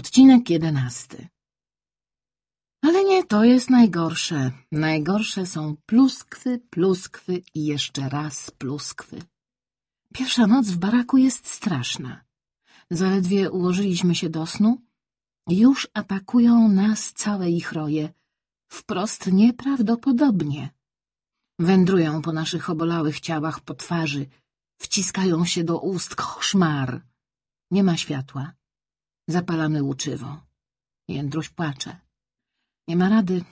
Odcinek jedenasty Ale nie to jest najgorsze. Najgorsze są pluskwy, pluskwy i jeszcze raz pluskwy. Pierwsza noc w baraku jest straszna. Zaledwie ułożyliśmy się do snu, już atakują nas całe ich roje. Wprost nieprawdopodobnie. Wędrują po naszych obolałych ciałach po twarzy, wciskają się do ust. Koszmar! Nie ma światła. Zapalamy łuczywo. Jędruś płacze. Nie ma rady.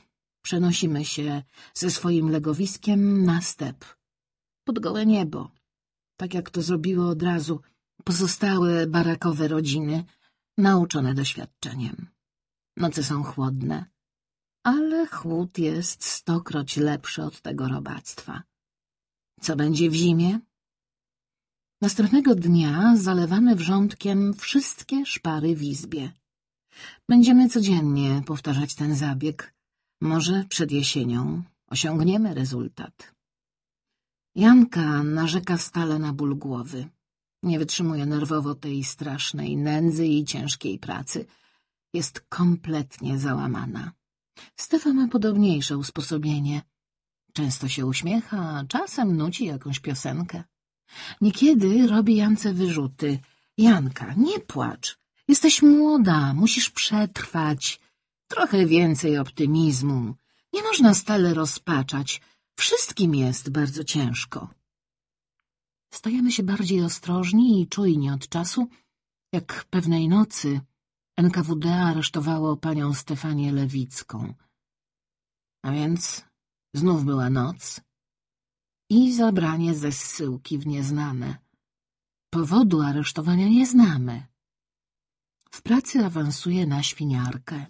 Przenosimy się ze swoim legowiskiem na step. Pod gołe niebo. Tak jak to zrobiło od razu pozostałe barakowe rodziny, nauczone doświadczeniem. Noce są chłodne, ale chłód jest stokroć lepszy od tego robactwa. Co będzie w zimie? Następnego dnia zalewamy wrzątkiem wszystkie szpary w izbie. Będziemy codziennie powtarzać ten zabieg. Może przed jesienią osiągniemy rezultat. Janka narzeka stale na ból głowy. Nie wytrzymuje nerwowo tej strasznej nędzy i ciężkiej pracy. Jest kompletnie załamana. Stefa ma podobniejsze usposobienie. Często się uśmiecha, czasem nuci jakąś piosenkę. Niekiedy robi Jance wyrzuty. Janka, nie płacz. Jesteś młoda, musisz przetrwać. Trochę więcej optymizmu. Nie można stale rozpaczać. Wszystkim jest bardzo ciężko. Stajemy się bardziej ostrożni i czujni od czasu, jak pewnej nocy NKWD aresztowało panią Stefanię Lewicką. A więc znów była noc i zabranie ze zsyłki w nieznane. Powodu aresztowania nie znamy. W pracy awansuję na świniarkę.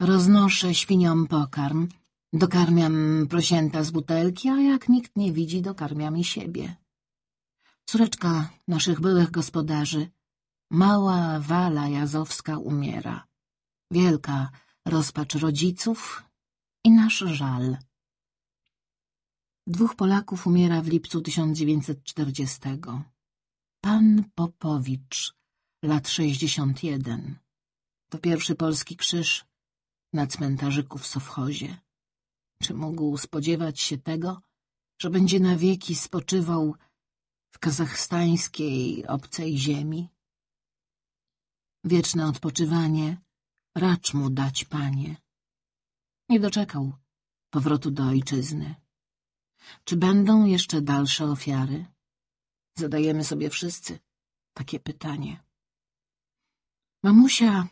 Roznoszę świniom pokarm, dokarmiam prosięta z butelki, a jak nikt nie widzi, dokarmiam i siebie. Córeczka naszych byłych gospodarzy, mała Wala Jazowska umiera. Wielka rozpacz rodziców i nasz żal. Dwóch Polaków umiera w lipcu 1940. Pan Popowicz, lat 61. To pierwszy polski krzyż na cmentarzyku w Sowchozie. Czy mógł spodziewać się tego, że będzie na wieki spoczywał w kazachstańskiej obcej ziemi? Wieczne odpoczywanie racz mu dać, panie. Nie doczekał powrotu do ojczyzny. Czy będą jeszcze dalsze ofiary? Zadajemy sobie wszyscy takie pytanie. Mamusia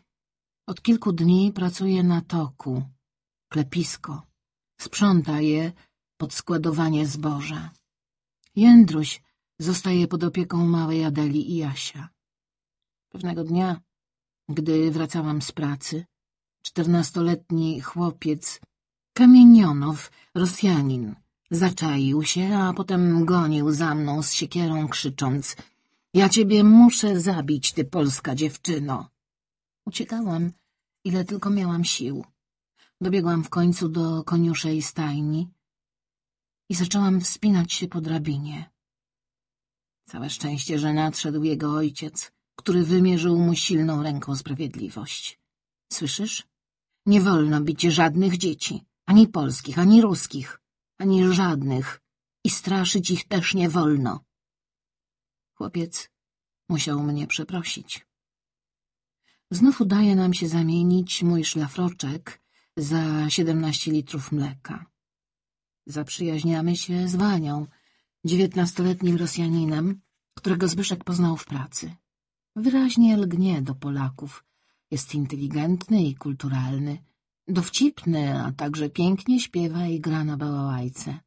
od kilku dni pracuje na toku, klepisko. Sprząta je pod składowanie zboża. Jędruś zostaje pod opieką małej Adeli i Jasia. Pewnego dnia, gdy wracałam z pracy, czternastoletni chłopiec Kamienionow, Rosjanin, zaczaił się, a potem gonił za mną z siekierą, krzycząc — Ja ciebie muszę zabić, ty polska dziewczyno! Uciekałam, ile tylko miałam sił. Dobiegłam w końcu do koniuszej stajni i zaczęłam wspinać się po drabinie. Całe szczęście, że nadszedł jego ojciec, który wymierzył mu silną ręką sprawiedliwość. Słyszysz? Nie wolno bić żadnych dzieci, ani polskich, ani ruskich, ani żadnych i straszyć ich też nie wolno. Chłopiec musiał mnie przeprosić. Znów udaje nam się zamienić mój szlafroczek za siedemnaście litrów mleka. Zaprzyjaźniamy się z Wanią, dziewiętnastoletnim Rosjaninem, którego Zbyszek poznał w pracy. Wyraźnie lgnie do Polaków. Jest inteligentny i kulturalny, dowcipny, a także pięknie śpiewa i gra na bałałajce.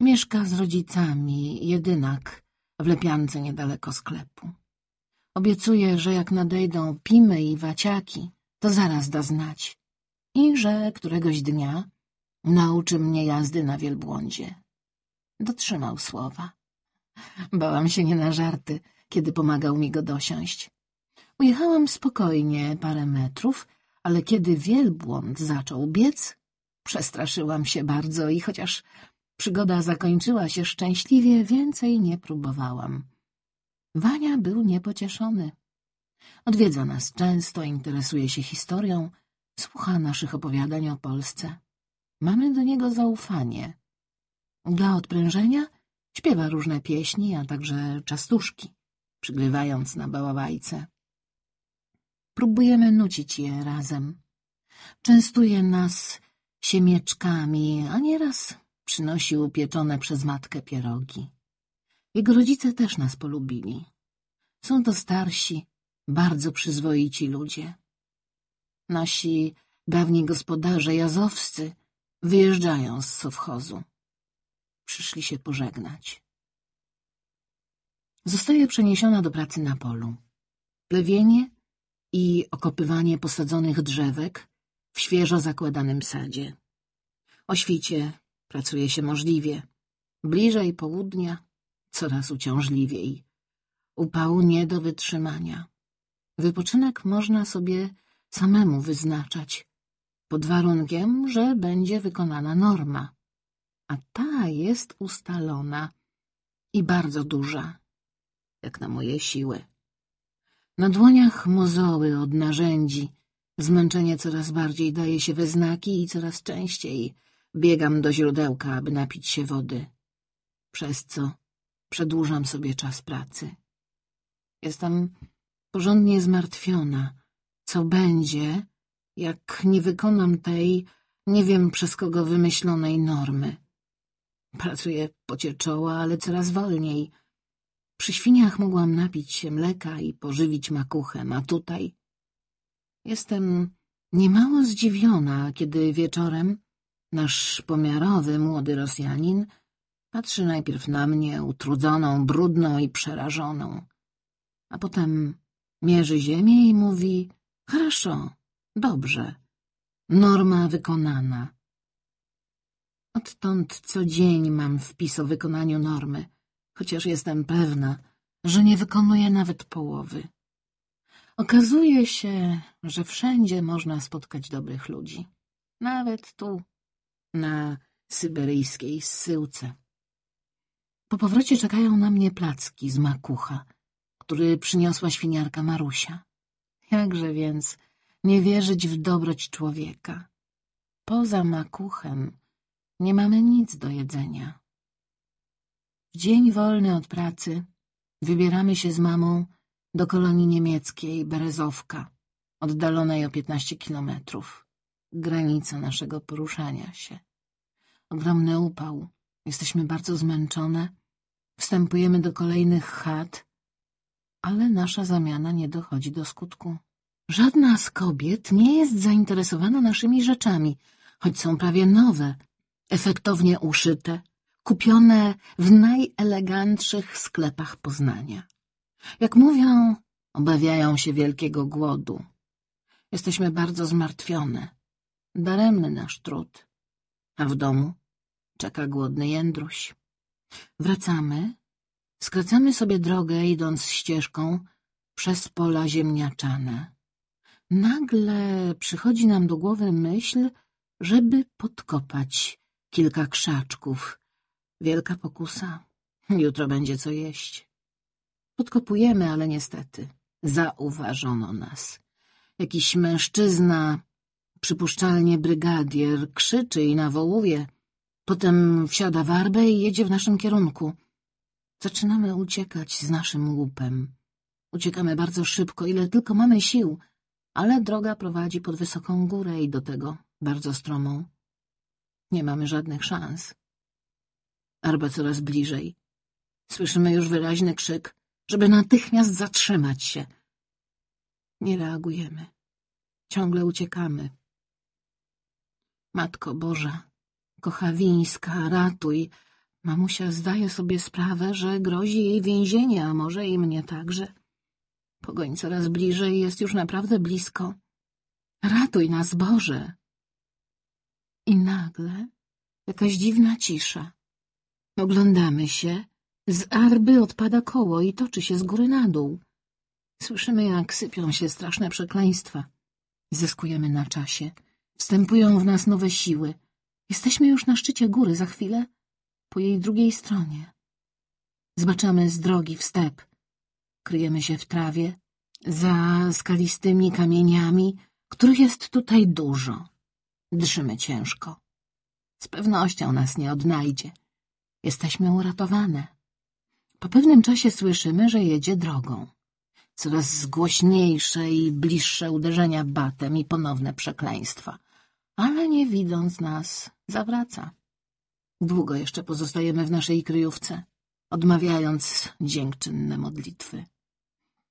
Mieszka z rodzicami, jedynak, w lepiance niedaleko sklepu. Obiecuje, że jak nadejdą pimy i waciaki, to zaraz da znać i że któregoś dnia nauczy mnie jazdy na wielbłądzie. Dotrzymał słowa. Bałam się nie na żarty, kiedy pomagał mi go dosiąść. Ujechałam spokojnie parę metrów, ale kiedy wielbłąd zaczął biec, przestraszyłam się bardzo i chociaż przygoda zakończyła się szczęśliwie, więcej nie próbowałam. Wania był niepocieszony. Odwiedza nas często, interesuje się historią, słucha naszych opowiadań o Polsce. Mamy do niego zaufanie. Dla odprężenia śpiewa różne pieśni, a także czastuszki, przygrywając na baławajce. Próbujemy nucić je razem. Częstuje nas siemieczkami, a nieraz przynosił upieczone przez matkę pierogi. Jego rodzice też nas polubili. Są to starsi, bardzo przyzwoici ludzie. Nasi dawni gospodarze jazowscy wyjeżdżają z sowchozu. Przyszli się pożegnać. Zostaje przeniesiona do pracy na polu. Plewienie i okopywanie posadzonych drzewek w świeżo zakładanym sadzie. O świcie pracuje się możliwie. Bliżej południa coraz uciążliwiej. Upału nie do wytrzymania. Wypoczynek można sobie samemu wyznaczać, pod warunkiem, że będzie wykonana norma. A ta jest ustalona i bardzo duża, jak na moje siły. Na dłoniach mozoły od narzędzi, zmęczenie coraz bardziej daje się we znaki i coraz częściej biegam do źródełka, aby napić się wody, przez co przedłużam sobie czas pracy. Jestem porządnie zmartwiona. Co będzie, jak nie wykonam tej, nie wiem przez kogo wymyślonej normy. Pracuję w pocie czoła, ale coraz wolniej. Przy świniach mogłam napić się mleka i pożywić makuchem, a tutaj... Jestem niemało zdziwiona, kiedy wieczorem nasz pomiarowy młody Rosjanin patrzy najpierw na mnie, utrudzoną, brudną i przerażoną, a potem mierzy ziemię i mówi — Хорошо, dobrze, norma wykonana. Odtąd co dzień mam wpis o wykonaniu normy, chociaż jestem pewna, że nie wykonuję nawet połowy. Okazuje się, że wszędzie można spotkać dobrych ludzi. Nawet tu, na syberyjskiej zsyłce. Po powrocie czekają na mnie placki z makucha, który przyniosła świniarka Marusia. Jakże więc nie wierzyć w dobroć człowieka? Poza makuchem nie mamy nic do jedzenia. W dzień wolny od pracy wybieramy się z mamą do kolonii niemieckiej Berezowka, oddalonej o piętnaście kilometrów. Granica naszego poruszania się. Ogromny upał. Jesteśmy bardzo zmęczone. Wstępujemy do kolejnych chat, ale nasza zamiana nie dochodzi do skutku. Żadna z kobiet nie jest zainteresowana naszymi rzeczami, choć są prawie nowe, efektownie uszyte, kupione w najelegantszych sklepach Poznania. Jak mówią, obawiają się wielkiego głodu. Jesteśmy bardzo zmartwione. Daremny nasz trud. A w domu czeka głodny jędruś. Wracamy, skracamy sobie drogę, idąc ścieżką przez pola ziemniaczane. Nagle przychodzi nam do głowy myśl, żeby podkopać kilka krzaczków. Wielka pokusa. Jutro będzie co jeść. Podkopujemy, ale niestety zauważono nas. Jakiś mężczyzna, przypuszczalnie brygadier, krzyczy i nawołuje. Potem wsiada w arbę i jedzie w naszym kierunku. Zaczynamy uciekać z naszym łupem. Uciekamy bardzo szybko, ile tylko mamy sił, ale droga prowadzi pod wysoką górę i do tego bardzo stromą. Nie mamy żadnych szans. Arba coraz bliżej. Słyszymy już wyraźny krzyk, żeby natychmiast zatrzymać się. Nie reagujemy. Ciągle uciekamy. Matko Boża, kochawińska, ratuj. Mamusia zdaje sobie sprawę, że grozi jej więzienie, a może i mnie także. Pogoń coraz bliżej, jest już naprawdę blisko. Ratuj nas, Boże! I nagle jakaś dziwna cisza. Oglądamy się. Z arby odpada koło i toczy się z góry na dół. Słyszymy, jak sypią się straszne przekleństwa. Zyskujemy na czasie. Wstępują w nas nowe siły. Jesteśmy już na szczycie góry, za chwilę po jej drugiej stronie. Zbaczamy z drogi w step. Kryjemy się w trawie za skalistymi kamieniami, których jest tutaj dużo. Drżymy ciężko. Z pewnością nas nie odnajdzie. Jesteśmy uratowane. Po pewnym czasie słyszymy, że jedzie drogą. Coraz głośniejsze i bliższe uderzenia batem i ponowne przekleństwa. Ale nie widząc nas, zawraca. Długo jeszcze pozostajemy w naszej kryjówce, odmawiając dziękczynne modlitwy.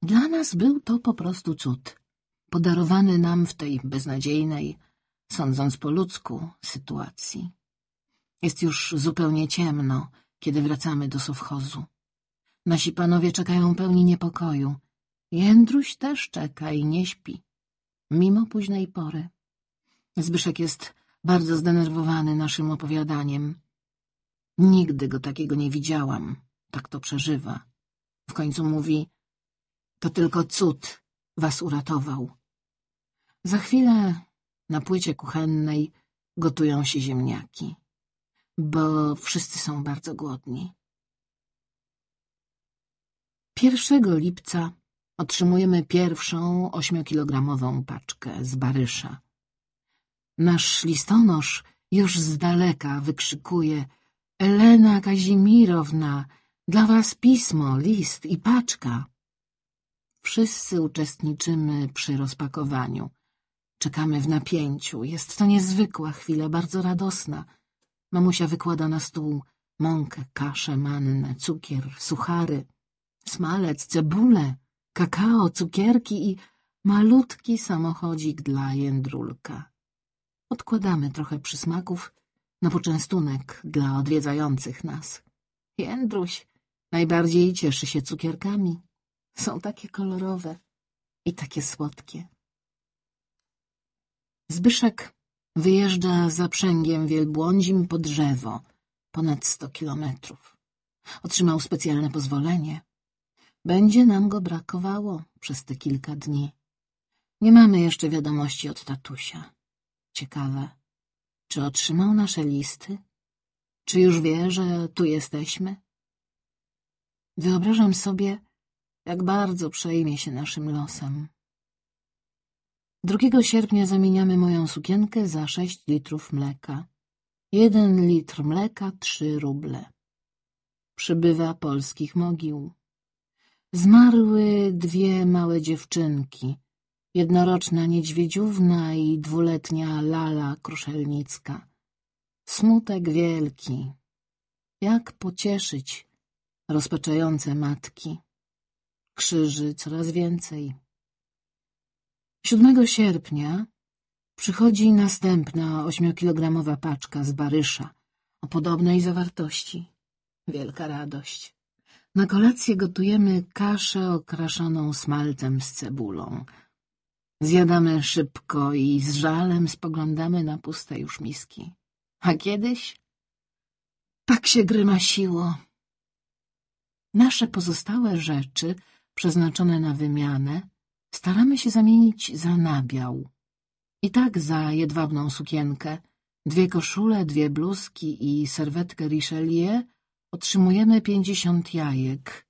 Dla nas był to po prostu cud, podarowany nam w tej beznadziejnej, sądząc po ludzku, sytuacji. Jest już zupełnie ciemno, kiedy wracamy do sowchozu. Nasi panowie czekają pełni niepokoju. Jędruś też czeka i nie śpi, mimo późnej pory. Zbyszek jest bardzo zdenerwowany naszym opowiadaniem. Nigdy go takiego nie widziałam, tak to przeżywa. W końcu mówi, to tylko cud was uratował. Za chwilę na płycie kuchennej gotują się ziemniaki, bo wszyscy są bardzo głodni. Pierwszego lipca otrzymujemy pierwszą ośmiokilogramową paczkę z Barysza. Nasz listonosz już z daleka wykrzykuje Elena Kazimirowna, dla was pismo, list i paczka. Wszyscy uczestniczymy przy rozpakowaniu. Czekamy w napięciu. Jest to niezwykła chwila, bardzo radosna. Mamusia wykłada na stół mąkę, kaszę, mannę, cukier, suchary, smalec, cebulę, kakao, cukierki i malutki samochodzik dla jędrulka. Odkładamy trochę przysmaków na poczęstunek dla odwiedzających nas. Jędruś najbardziej cieszy się cukierkami. Są takie kolorowe i takie słodkie. Zbyszek wyjeżdża zaprzęgiem wielbłądzim po drzewo, ponad sto kilometrów. Otrzymał specjalne pozwolenie. Będzie nam go brakowało przez te kilka dni. Nie mamy jeszcze wiadomości od tatusia. Ciekawe, czy otrzymał nasze listy? Czy już wie, że tu jesteśmy? Wyobrażam sobie, jak bardzo przejmie się naszym losem. Drugiego sierpnia zamieniamy moją sukienkę za sześć litrów mleka. Jeden litr mleka, trzy ruble. Przybywa polskich mogił. Zmarły dwie małe dziewczynki, jednoroczna niedźwiedziówna i dwuletnia Lala Kruszelnicka. Smutek wielki. Jak pocieszyć rozpaczające matki? Krzyży coraz więcej. 7 sierpnia przychodzi następna ośmiokilogramowa paczka z Barysza o podobnej zawartości. Wielka radość. Na kolację gotujemy kaszę okraszoną smalcem z cebulą. Zjadamy szybko i z żalem spoglądamy na puste już miski. A kiedyś tak się grymasiło. Nasze pozostałe rzeczy, przeznaczone na wymianę, staramy się zamienić za nabiał. I tak za jedwabną sukienkę, dwie koszule, dwie bluzki i serwetkę Richelieu. Otrzymujemy pięćdziesiąt jajek,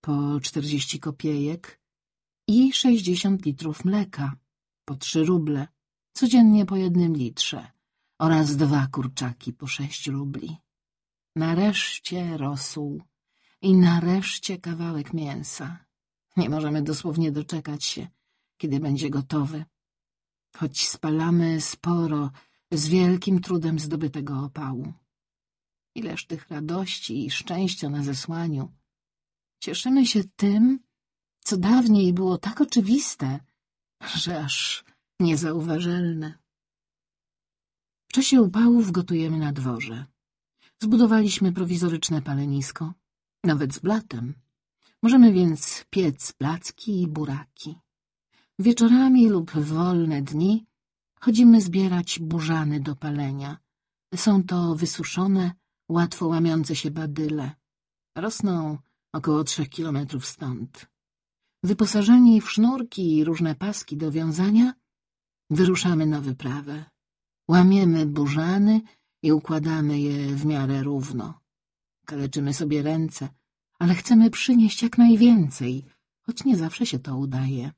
po czterdzieści kopiejek. I sześćdziesiąt litrów mleka, po trzy ruble, codziennie po jednym litrze. Oraz dwa kurczaki po sześć rubli. Nareszcie rosół. I nareszcie kawałek mięsa. Nie możemy dosłownie doczekać się, kiedy będzie gotowy. Choć spalamy sporo z wielkim trudem zdobytego opału. Ileż tych radości i szczęścia na zesłaniu. Cieszymy się tym, co dawniej było tak oczywiste, że aż niezauważalne. W czasie upałów gotujemy na dworze. Zbudowaliśmy prowizoryczne palenisko, nawet z blatem. Możemy więc piec placki i buraki. Wieczorami lub w wolne dni chodzimy zbierać burzany do palenia. Są to wysuszone, łatwo łamiące się badyle. Rosną około trzech kilometrów stąd. Wyposażeni w sznurki i różne paski do wiązania, wyruszamy na wyprawę. Łamiemy burzany i układamy je w miarę równo. Kaleczymy sobie ręce, ale chcemy przynieść jak najwięcej, choć nie zawsze się to udaje.